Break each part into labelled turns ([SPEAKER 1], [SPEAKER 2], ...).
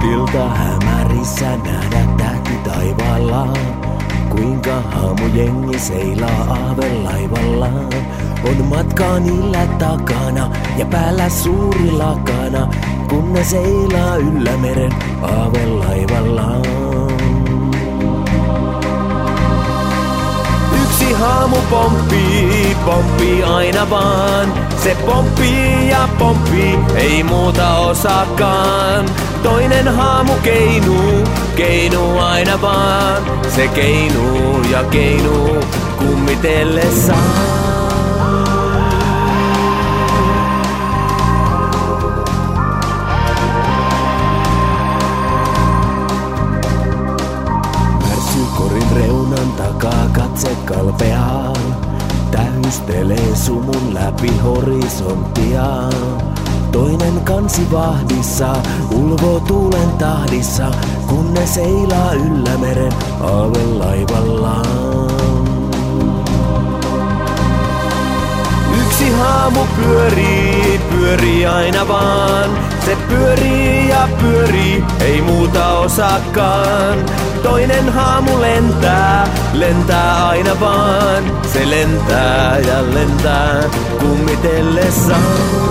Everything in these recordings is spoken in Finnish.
[SPEAKER 1] Kuinka hämärissä nähdä tähti taivaalla? Kuinka haamujengi seilaa aavelaivalla? On matka niillä takana ja päällä suuri lakana, kun ne seilaa yllä meren aavelaivalla. Pomppii, pomppii aina vaan. Se pomppii ja pomppii, ei muuta osaakaan. Toinen haamu keinuu, keinuu aina vaan. Se keinuu ja keinuu kummitellessaan. Kalpeaa. Tähystelee sumun läpi horisonttia. Toinen kansi vahdissa, ulvo tuulen tahdissa, kun ne seilaa yllä meren aavelaivallaan. Yksi haamu pyörii, pyörii aina vaan. Se pyörii ja pyörii, ei muuta osaakaan. Toinen haamu lentää, lentää aina vaan. Se lentää ja lentää kummitellessaan.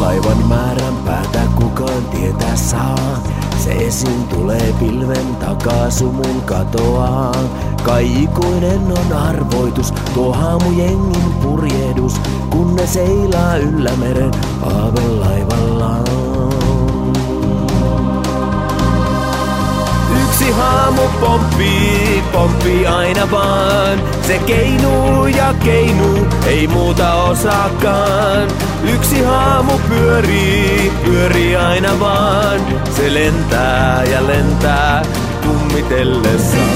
[SPEAKER 1] Laivan määrän päätä kukaan tietää saa. Se esiin tulee pilven takaa sumun katoaa. Kai ikuinen on arvoitus, tuo haamujengin purjehdus, kun ne seilaa yllä meren. Haamu pomppii, pomppii aina vaan. Se keinuu ja keinuu, ei muuta osaakaan. Yksi haamu pyörii, pyörii aina vaan. Se lentää ja lentää kummitellessaan.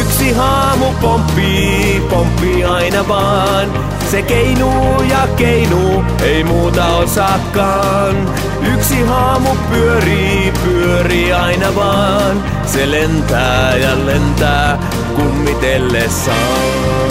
[SPEAKER 1] Yksi haamu pomppii, pomppii aina vaan. Se keinuu ja keinuu, ei muuta osaakaan. Yksi haamu pyörii, pyörii aina vaan. Se lentää ja lentää kummitellessaan.